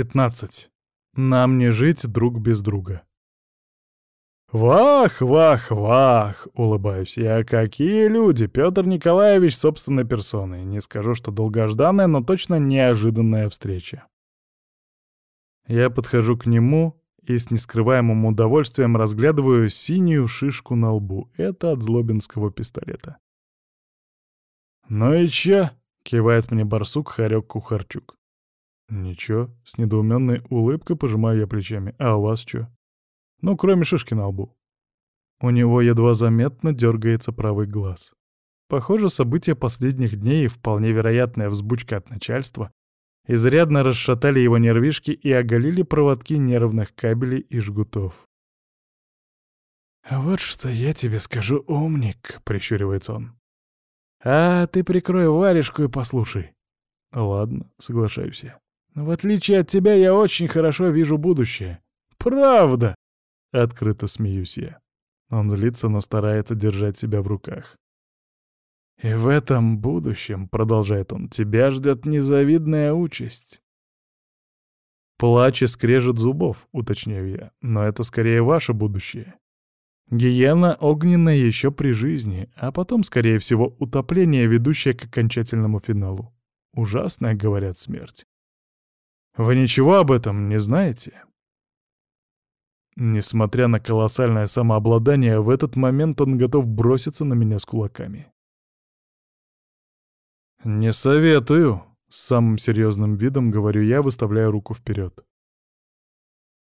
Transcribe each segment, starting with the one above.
15. Нам не жить друг без друга. «Вах, вах, вах!» — улыбаюсь я. «Какие люди! Петр Николаевич собственной персоной. Не скажу, что долгожданная, но точно неожиданная встреча». Я подхожу к нему и с нескрываемым удовольствием разглядываю синюю шишку на лбу. Это от злобинского пистолета. «Ну и чё?» — кивает мне барсук Харек Кухарчук. «Ничего», — с недоуменной улыбкой пожимаю я плечами. «А у вас чё?» Ну, кроме шишки на лбу. У него едва заметно дергается правый глаз. Похоже, события последних дней и вполне вероятная взбучка от начальства изрядно расшатали его нервишки и оголили проводки нервных кабелей и жгутов. «Вот что я тебе скажу, умник», — прищуривается он. «А ты прикрой варежку и послушай». «Ладно», — соглашаюсь я. «В отличие от тебя, я очень хорошо вижу будущее». «Правда!» Открыто смеюсь я. Он злится, но старается держать себя в руках. «И в этом будущем, — продолжает он, — тебя ждет незавидная участь». «Плач и скрежет зубов», — уточняю я, — «но это скорее ваше будущее. Гиена огненная еще при жизни, а потом, скорее всего, утопление, ведущее к окончательному финалу. Ужасная, говорят, смерть. Вы ничего об этом не знаете?» Несмотря на колоссальное самообладание, в этот момент он готов броситься на меня с кулаками. «Не советую», — с самым серьезным видом говорю я, выставляя руку вперед.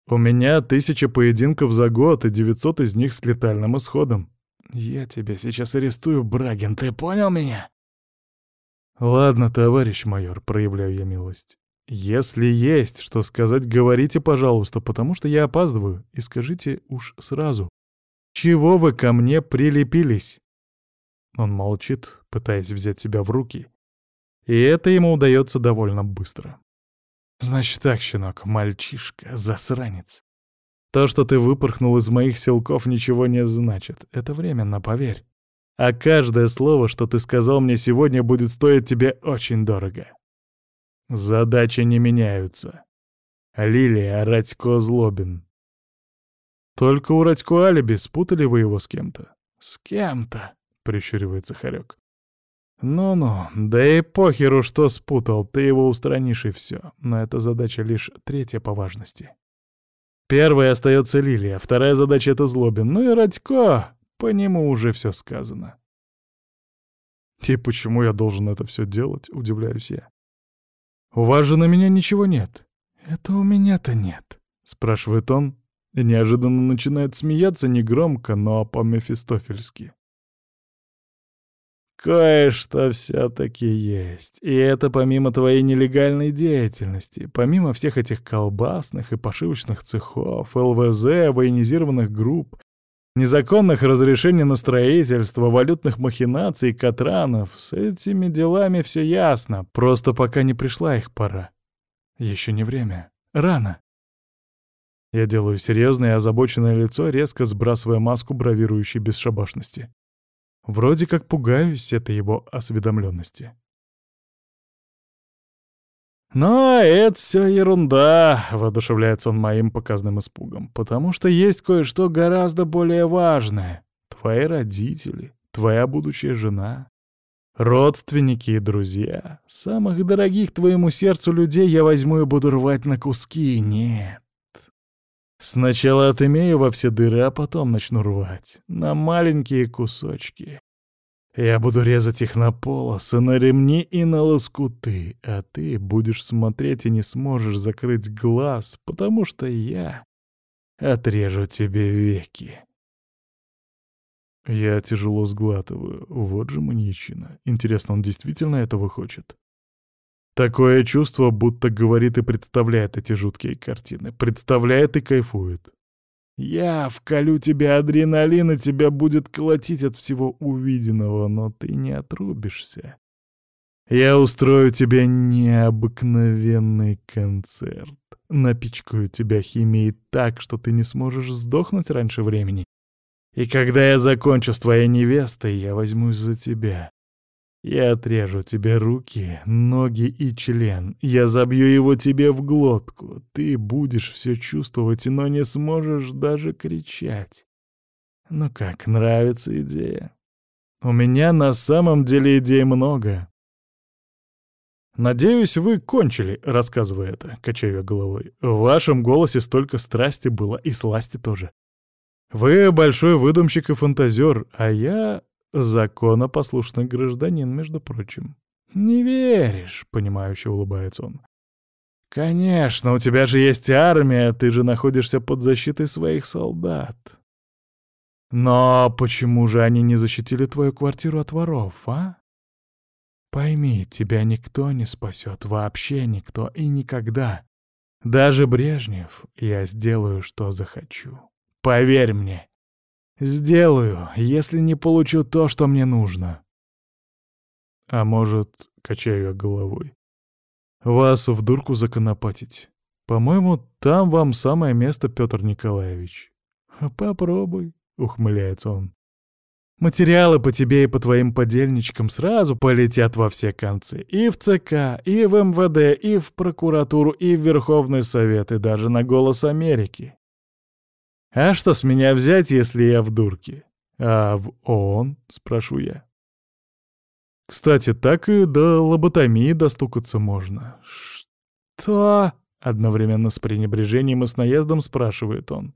«У меня тысяча поединков за год, и девятьсот из них с летальным исходом. Я тебя сейчас арестую, Брагин, ты понял меня?» «Ладно, товарищ майор», — проявляю я милость. «Если есть что сказать, говорите, пожалуйста, потому что я опаздываю, и скажите уж сразу, чего вы ко мне прилепились?» Он молчит, пытаясь взять себя в руки, и это ему удается довольно быстро. «Значит так, щенок, мальчишка, засранец. То, что ты выпорхнул из моих селков, ничего не значит. Это временно, поверь. А каждое слово, что ты сказал мне сегодня, будет стоить тебе очень дорого. Задачи не меняются. Лилия Радько Злобин. Только у Радько алиби спутали вы его с кем-то? С кем-то, прищуривается Харек. Ну-ну, да и похеру, что спутал, ты его устранишь и все. Но эта задача лишь третья по важности. Первая остается Лилия, вторая задача — это Злобин. Ну и Радько, по нему уже все сказано. И почему я должен это все делать, удивляюсь я. «У вас же на меня ничего нет». «Это у меня-то нет», — спрашивает он, и неожиданно начинает смеяться негромко, но по-мефистофельски. «Кое-что все-таки есть, и это помимо твоей нелегальной деятельности, помимо всех этих колбасных и пошивочных цехов, ЛВЗ, военизированных групп, Незаконных разрешений на строительство, валютных махинаций, катранов. С этими делами все ясно. Просто пока не пришла их пора. Еще не время. Рано. Я делаю серьезное и озабоченное лицо, резко сбрасывая маску бравирующей бесшабашности. Вроде как пугаюсь этой его осведомленности. «Но это все ерунда», — воодушевляется он моим показным испугом, «потому что есть кое-что гораздо более важное. Твои родители, твоя будущая жена, родственники и друзья. Самых дорогих твоему сердцу людей я возьму и буду рвать на куски. Нет. Сначала отымею во все дыры, а потом начну рвать. На маленькие кусочки. Я буду резать их на полосы, на ремни и на лоскуты, а ты будешь смотреть и не сможешь закрыть глаз, потому что я отрежу тебе веки. Я тяжело сглатываю. Вот же маньячина. Интересно, он действительно этого хочет? Такое чувство, будто говорит и представляет эти жуткие картины. Представляет и кайфует. Я вколю тебе адреналин, и тебя будет колотить от всего увиденного, но ты не отрубишься. Я устрою тебе необыкновенный концерт. Напичкаю тебя химией так, что ты не сможешь сдохнуть раньше времени. И когда я закончу с твоей невестой, я возьмусь за тебя. Я отрежу тебе руки, ноги и член. Я забью его тебе в глотку. Ты будешь все чувствовать, но не сможешь даже кричать. Ну как, нравится идея? У меня на самом деле идей много. «Надеюсь, вы кончили, рассказывая это», — качаю я головой. «В вашем голосе столько страсти было, и сласти тоже. Вы большой выдумщик и фантазер, а я законопослушный гражданин, между прочим». «Не веришь», — понимающе улыбается он. «Конечно, у тебя же есть армия, ты же находишься под защитой своих солдат». «Но почему же они не защитили твою квартиру от воров, а?» Пойми, тебя никто не спасет, вообще никто и никогда. Даже Брежнев, я сделаю, что захочу. Поверь мне. Сделаю, если не получу то, что мне нужно. А может, качаю головой, вас в дурку законопатить. По-моему, там вам самое место, Петр Николаевич. Попробуй, ухмыляется он. Материалы по тебе и по твоим подельничкам сразу полетят во все концы. И в ЦК, и в МВД, и в прокуратуру, и в Верховный Совет, и даже на «Голос Америки». А что с меня взять, если я в дурке? А в ООН, спрошу я. Кстати, так и до лоботомии достукаться можно. Что? Одновременно с пренебрежением и с наездом спрашивает он.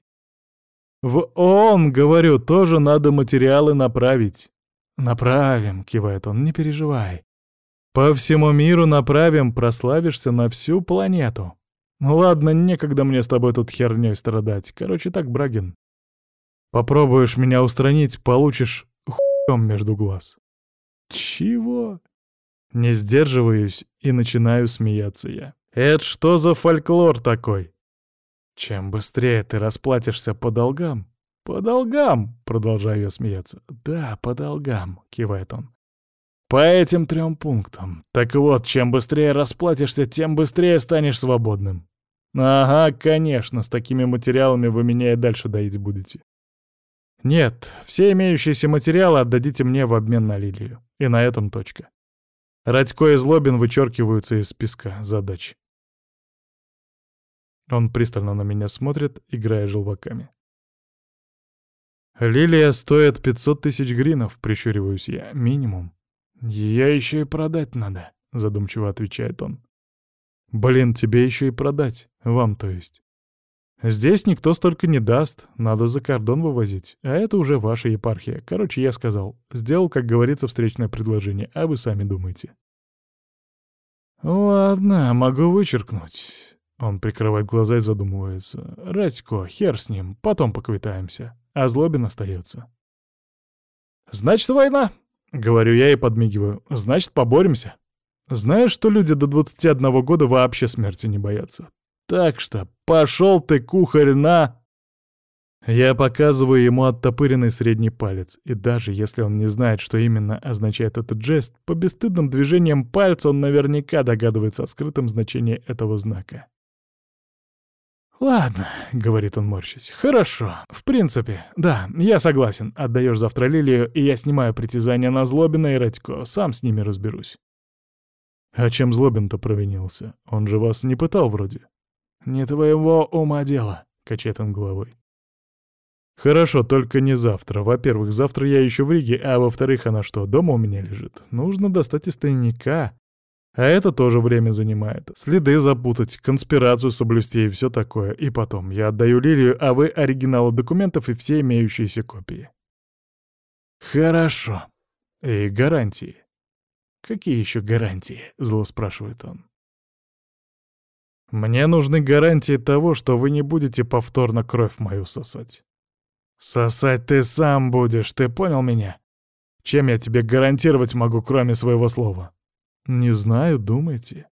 В ООН, говорю, тоже надо материалы направить. Направим, кивает он, не переживай. По всему миру направим, прославишься на всю планету. Ну ладно, некогда мне с тобой тут хернёй страдать. Короче так, Брагин. Попробуешь меня устранить, получишь хуем между глаз. Чего? Не сдерживаюсь и начинаю смеяться я. Это что за фольклор такой? Чем быстрее ты расплатишься по долгам... По долгам, продолжаю я смеяться. Да, по долгам, кивает он. По этим трем пунктам. Так вот, чем быстрее расплатишься, тем быстрее станешь свободным. Ага, конечно, с такими материалами вы меня и дальше доить будете. Нет, все имеющиеся материалы отдадите мне в обмен на лилию. И на этом точка. Радько и Злобин вычеркиваются из списка задач. Он пристально на меня смотрит, играя желваками. «Лилия стоит 500 тысяч гринов», — прищуриваюсь я, — «минимум». «Ее еще и продать надо», — задумчиво отвечает он. «Блин, тебе еще и продать. Вам, то есть. Здесь никто столько не даст, надо за кордон вывозить, а это уже ваша епархия. Короче, я сказал, сделал, как говорится, встречное предложение, а вы сами думаете». «Ладно, могу вычеркнуть. Он прикрывает глаза и задумывается. «Радько, хер с ним, потом поквитаемся». А Злобин остается. «Значит, война!» — говорю я и подмигиваю. «Значит, поборемся». Знаешь, что люди до 21 года вообще смерти не боятся? Так что пошел ты, кухарь, на... Я показываю ему оттопыренный средний палец, и даже если он не знает, что именно означает этот жест, по бесстыдным движениям пальца он наверняка догадывается о скрытом значении этого знака. «Ладно», — говорит он, морщись, — «хорошо. В принципе, да, я согласен. Отдаешь завтра Лилию, и я снимаю притязание на Злобина и Радько. Сам с ними разберусь». «А чем Злобин-то провинился? Он же вас не пытал вроде». «Не твоего ума дело», — качает он головой. «Хорошо, только не завтра. Во-первых, завтра я еще в Риге, а во-вторых, она что, дома у меня лежит? Нужно достать из тайника, а это тоже время занимает. Следы запутать, конспирацию соблюсти и все такое. И потом, я отдаю Лилию, а вы оригиналы документов и все имеющиеся копии. Хорошо. И гарантии. Какие еще гарантии? Зло спрашивает он. Мне нужны гарантии того, что вы не будете повторно кровь мою сосать. Сосать ты сам будешь, ты понял меня? Чем я тебе гарантировать могу, кроме своего слова? «Не знаю, думайте».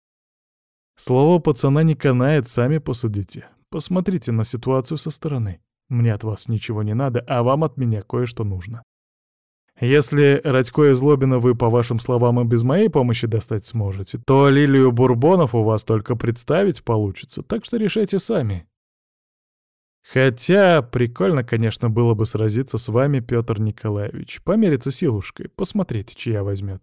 Слово пацана не канает, сами посудите. Посмотрите на ситуацию со стороны. Мне от вас ничего не надо, а вам от меня кое-что нужно. Если Радько и Злобина вы, по вашим словам, и без моей помощи достать сможете, то Лилию Бурбонов у вас только представить получится, так что решайте сами. Хотя прикольно, конечно, было бы сразиться с вами, Петр Николаевич, помериться силушкой, посмотреть, чья возьмет.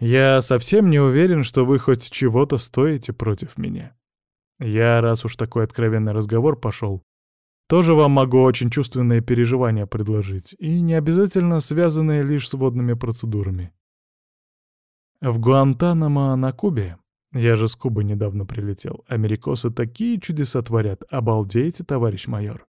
Я совсем не уверен, что вы хоть чего-то стоите против меня. Я, раз уж такой откровенный разговор пошел, тоже вам могу очень чувственные переживания предложить, и не обязательно связанные лишь с водными процедурами. В Гуантанамо на Кубе, я же с Кубы недавно прилетел, америкосы такие чудеса творят, обалдеете, товарищ майор.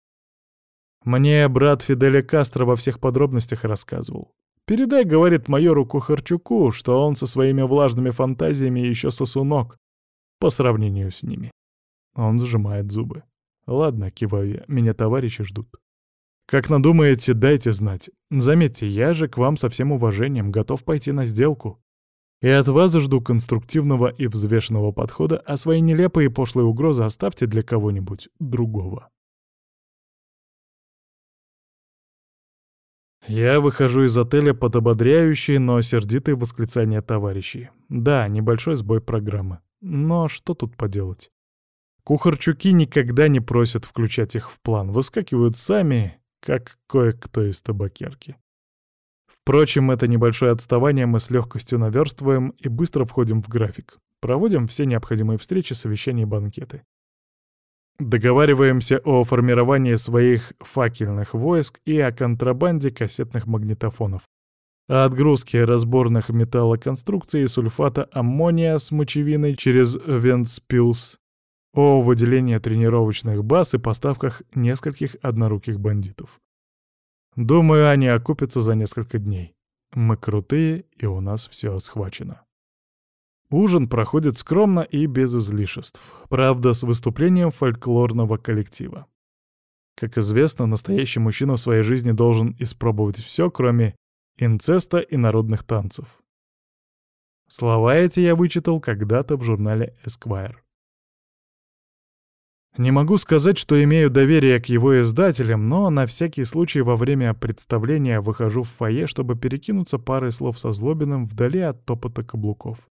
Мне брат Фиделя Кастро во всех подробностях рассказывал. Передай, говорит майору Кухарчуку, что он со своими влажными фантазиями еще сосунок по сравнению с ними. Он сжимает зубы. Ладно, киваю я, меня товарищи ждут. Как надумаете, дайте знать. Заметьте, я же к вам со всем уважением готов пойти на сделку. И от вас жду конструктивного и взвешенного подхода, а свои нелепые и пошлые угрозы оставьте для кого-нибудь другого. Я выхожу из отеля под ободряющие, но сердитые восклицания товарищей. Да, небольшой сбой программы. Но что тут поделать? Кухарчуки никогда не просят включать их в план, выскакивают сами, как кое-кто из табакерки. Впрочем, это небольшое отставание мы с легкостью наверстываем и быстро входим в график. Проводим все необходимые встречи, совещания и банкеты. Договариваемся о формировании своих факельных войск и о контрабанде кассетных магнитофонов. О отгрузке разборных металлоконструкций и сульфата аммония с мочевиной через Вентспилс, о выделении тренировочных баз и поставках нескольких одноруких бандитов. Думаю, они окупятся за несколько дней. Мы крутые, и у нас все схвачено. Ужин проходит скромно и без излишеств, правда, с выступлением фольклорного коллектива. Как известно, настоящий мужчина в своей жизни должен испробовать все, кроме инцеста и народных танцев. Слова эти я вычитал когда-то в журнале Esquire. Не могу сказать, что имею доверие к его издателям, но на всякий случай во время представления выхожу в фойе, чтобы перекинуться парой слов со Злобиным вдали от топота каблуков.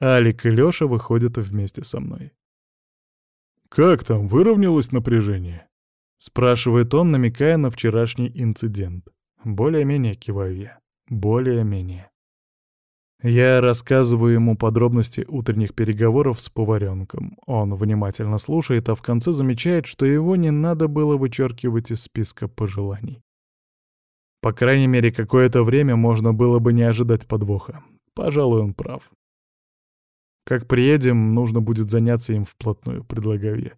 Алик и Лёша выходят вместе со мной. «Как там, выровнялось напряжение?» — спрашивает он, намекая на вчерашний инцидент. Более-менее киваю. Более-менее. Я рассказываю ему подробности утренних переговоров с поваренком. Он внимательно слушает, а в конце замечает, что его не надо было вычеркивать из списка пожеланий. По крайней мере, какое-то время можно было бы не ожидать подвоха. Пожалуй, он прав. Как приедем, нужно будет заняться им вплотную, предлагаю я.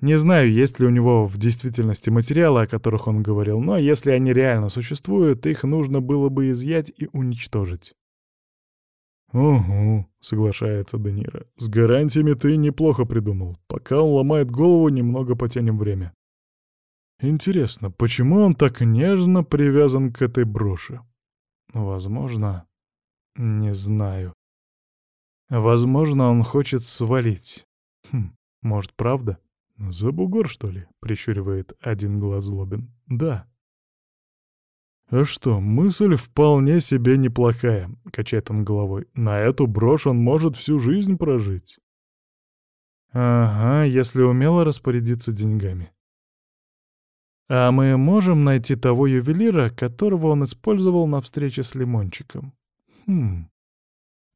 Не знаю, есть ли у него в действительности материалы, о которых он говорил, но если они реально существуют, их нужно было бы изъять и уничтожить. «Угу», — соглашается Данира. «С гарантиями ты неплохо придумал. Пока он ломает голову, немного потянем время». «Интересно, почему он так нежно привязан к этой броши?» «Возможно...» «Не знаю. Возможно, он хочет свалить. Хм, может, правда? За бугор, что ли? Прищуривает один глаз злобин. Да. А что, мысль вполне себе неплохая, качает он головой. На эту брошь он может всю жизнь прожить. Ага, если умело распорядиться деньгами. А мы можем найти того ювелира, которого он использовал на встрече с Лимончиком? Хм.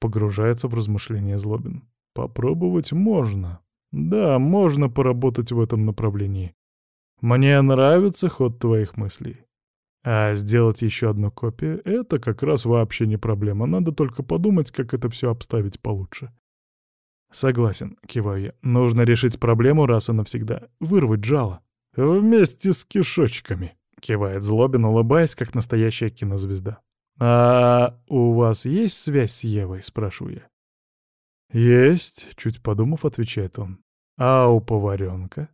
Погружается в размышления Злобин. Попробовать можно. Да, можно поработать в этом направлении. Мне нравится ход твоих мыслей. А сделать еще одну копию — это как раз вообще не проблема. Надо только подумать, как это все обставить получше. Согласен, киваю я. Нужно решить проблему раз и навсегда. Вырвать жало. Вместе с кишочками, кивает Злобин, улыбаясь, как настоящая кинозвезда. «А у вас есть связь с Евой?» — спрашиваю я. «Есть», — чуть подумав, отвечает он. «А у поваренка?»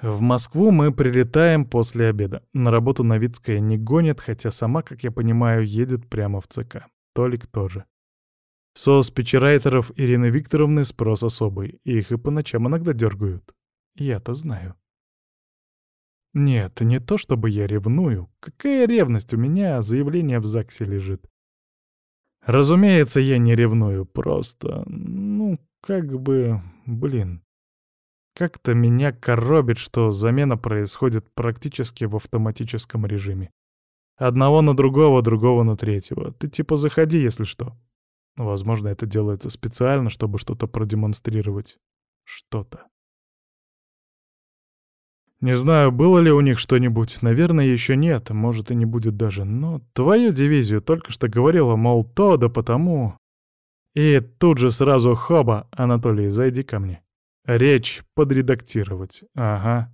В Москву мы прилетаем после обеда. На работу Новицкая не гонит, хотя сама, как я понимаю, едет прямо в ЦК. Толик тоже. Со спичрайтеров Ирины Викторовны спрос особый. Их и по ночам иногда дергают. Я-то знаю. Нет, не то чтобы я ревную. Какая ревность? У меня заявление в ЗАГСе лежит. Разумеется, я не ревную, просто, ну, как бы, блин. Как-то меня коробит, что замена происходит практически в автоматическом режиме. Одного на другого, другого на третьего. Ты типа заходи, если что. Возможно, это делается специально, чтобы что-то продемонстрировать. Что-то. Не знаю, было ли у них что-нибудь. Наверное, еще нет, может и не будет даже. Но твою дивизию только что говорила, мол, то да потому. И тут же сразу хоба, Анатолий, зайди ко мне. Речь подредактировать. Ага.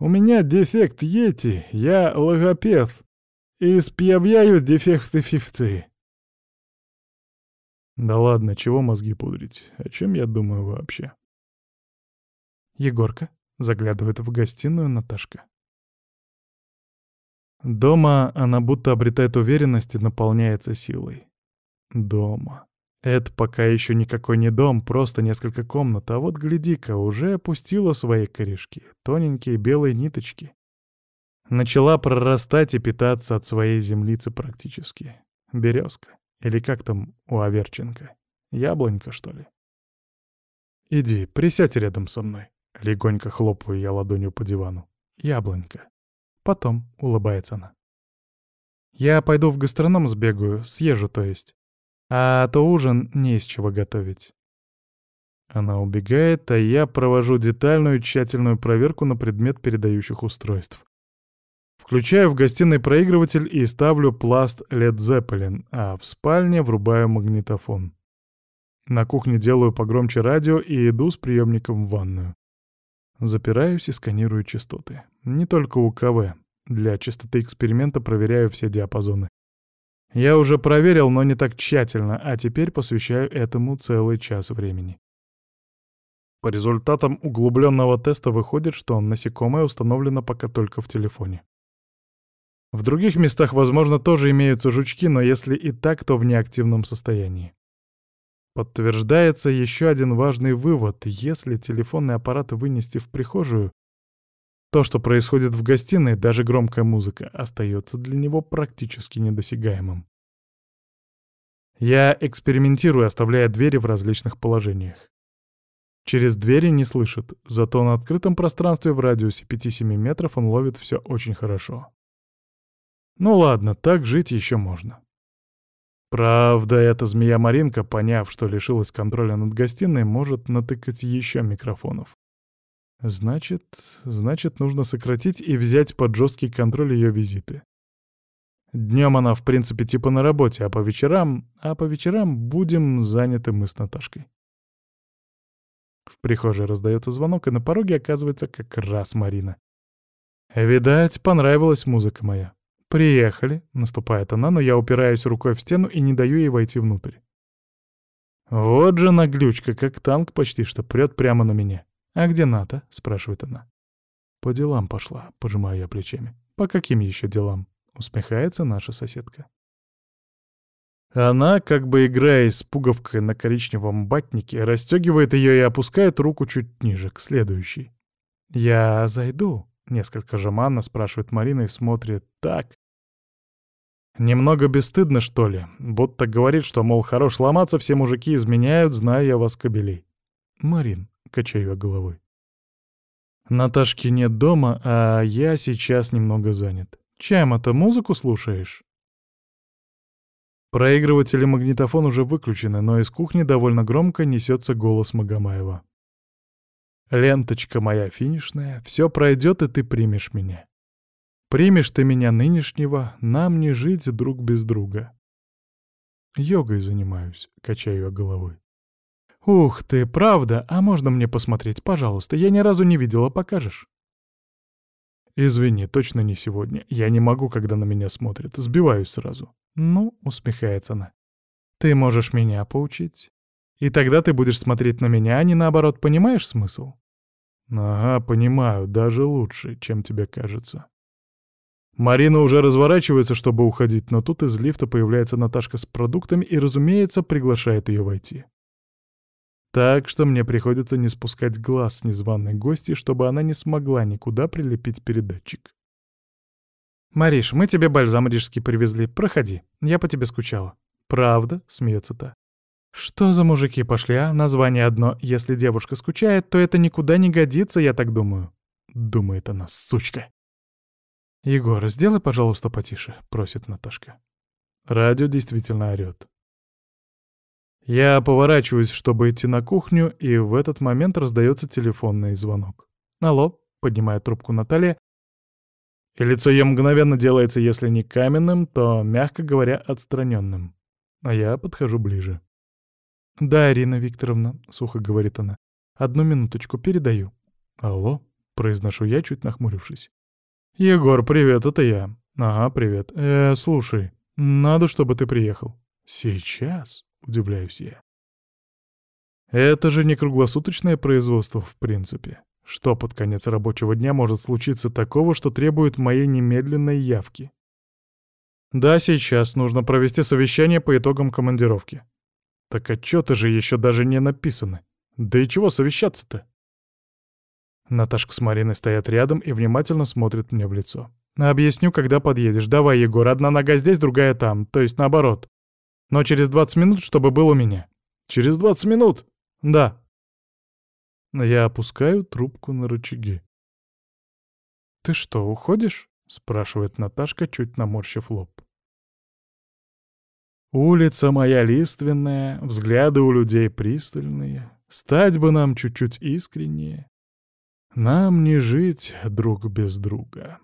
У меня дефект Йети, я логопед. Испьявляю дефекты фифты. Да ладно, чего мозги пудрить? О чем я думаю вообще? Егорка, Заглядывает в гостиную Наташка. Дома она будто обретает уверенность и наполняется силой. Дома. Это пока еще никакой не дом, просто несколько комнат, а вот гляди-ка, уже опустила свои корешки, тоненькие белые ниточки. Начала прорастать и питаться от своей землицы практически. Березка. Или как там у Аверченко? Яблонька, что ли? Иди, присядь рядом со мной. Легонько хлопаю я ладонью по дивану. Яблонька. Потом улыбается она. Я пойду в гастроном сбегаю, съезжу, то есть. А то ужин не из чего готовить. Она убегает, а я провожу детальную тщательную проверку на предмет передающих устройств. Включаю в гостиной проигрыватель и ставлю пласт Led Zeppelin, а в спальне врубаю магнитофон. На кухне делаю погромче радио и иду с приемником в ванную. Запираюсь и сканирую частоты. Не только у КВ. Для частоты эксперимента проверяю все диапазоны. Я уже проверил, но не так тщательно, а теперь посвящаю этому целый час времени. По результатам углубленного теста выходит, что насекомое установлено пока только в телефоне. В других местах, возможно, тоже имеются жучки, но если и так, то в неактивном состоянии. Подтверждается еще один важный вывод. Если телефонный аппарат вынести в прихожую, то, что происходит в гостиной, даже громкая музыка, остается для него практически недосягаемым. Я экспериментирую, оставляя двери в различных положениях. Через двери не слышит, зато на открытом пространстве в радиусе 5-7 метров он ловит все очень хорошо. Ну ладно, так жить еще можно. Правда, эта змея Маринка, поняв, что лишилась контроля над гостиной, может натыкать еще микрофонов. Значит, значит, нужно сократить и взять под жесткий контроль ее визиты. Днем она, в принципе, типа на работе, а по вечерам... А по вечерам будем заняты мы с Наташкой. В прихожей раздается звонок, и на пороге оказывается как раз Марина. Видать, понравилась музыка моя. «Приехали», — наступает она, но я упираюсь рукой в стену и не даю ей войти внутрь. Вот же наглючка, как танк почти что прет прямо на меня. «А где Ната?» — спрашивает она. «По делам пошла», — пожимаю я плечами. «По каким еще делам?» — усмехается наша соседка. Она, как бы играя с пуговкой на коричневом батнике, расстегивает ее и опускает руку чуть ниже, к следующей. «Я зайду?» — несколько жеманно спрашивает Марина и смотрит так, Немного бесстыдно, что ли? Будто говорит, что, мол, хорош ломаться, все мужики изменяют, зная я вас кобелей. Марин, качаю я головой. Наташки нет дома, а я сейчас немного занят. Чем это музыку слушаешь? Проигрыватель и магнитофон уже выключены, но из кухни довольно громко несется голос Магомаева. «Ленточка моя финишная, все пройдет, и ты примешь меня. Примешь ты меня нынешнего, нам не жить друг без друга. Йогой занимаюсь, качаю я головой. Ух ты, правда? А можно мне посмотреть, пожалуйста? Я ни разу не видела, покажешь? Извини, точно не сегодня. Я не могу, когда на меня смотрят. Сбиваюсь сразу. Ну, усмехается она. Ты можешь меня поучить. И тогда ты будешь смотреть на меня, а не наоборот, понимаешь смысл? Ага, понимаю, даже лучше, чем тебе кажется. Марина уже разворачивается, чтобы уходить, но тут из лифта появляется Наташка с продуктами и, разумеется, приглашает ее войти. Так что мне приходится не спускать глаз с незваной гости, чтобы она не смогла никуда прилепить передатчик. «Мариш, мы тебе бальзам рижский привезли. Проходи. Я по тебе скучала». «Правда?» — смеется та. «Что за мужики пошли, а? Название одно. Если девушка скучает, то это никуда не годится, я так думаю». Думает она, сучка. «Егор, сделай, пожалуйста, потише», — просит Наташка. Радио действительно орёт. Я поворачиваюсь, чтобы идти на кухню, и в этот момент раздается телефонный звонок. «Алло», — поднимает трубку Наталья, и лицо ее мгновенно делается, если не каменным, то, мягко говоря, отстраненным. А я подхожу ближе. «Да, Ирина Викторовна», — сухо говорит она. «Одну минуточку, передаю». «Алло», — произношу я, чуть нахмурившись. «Егор, привет, это я». «Ага, привет. Э, слушай, надо, чтобы ты приехал». «Сейчас?» — удивляюсь я. «Это же не круглосуточное производство, в принципе. Что под конец рабочего дня может случиться такого, что требует моей немедленной явки?» «Да, сейчас нужно провести совещание по итогам командировки». «Так отчеты же еще даже не написаны. Да и чего совещаться-то?» Наташка с Мариной стоят рядом и внимательно смотрят мне в лицо. «Объясню, когда подъедешь. Давай, Егор, одна нога здесь, другая там. То есть наоборот. Но через 20 минут, чтобы был у меня». «Через 20 минут?» «Да». Я опускаю трубку на рычаги. «Ты что, уходишь?» — спрашивает Наташка, чуть наморщив лоб. Улица моя лиственная, взгляды у людей пристальные. Стать бы нам чуть-чуть искреннее. Нам не жить друг без друга.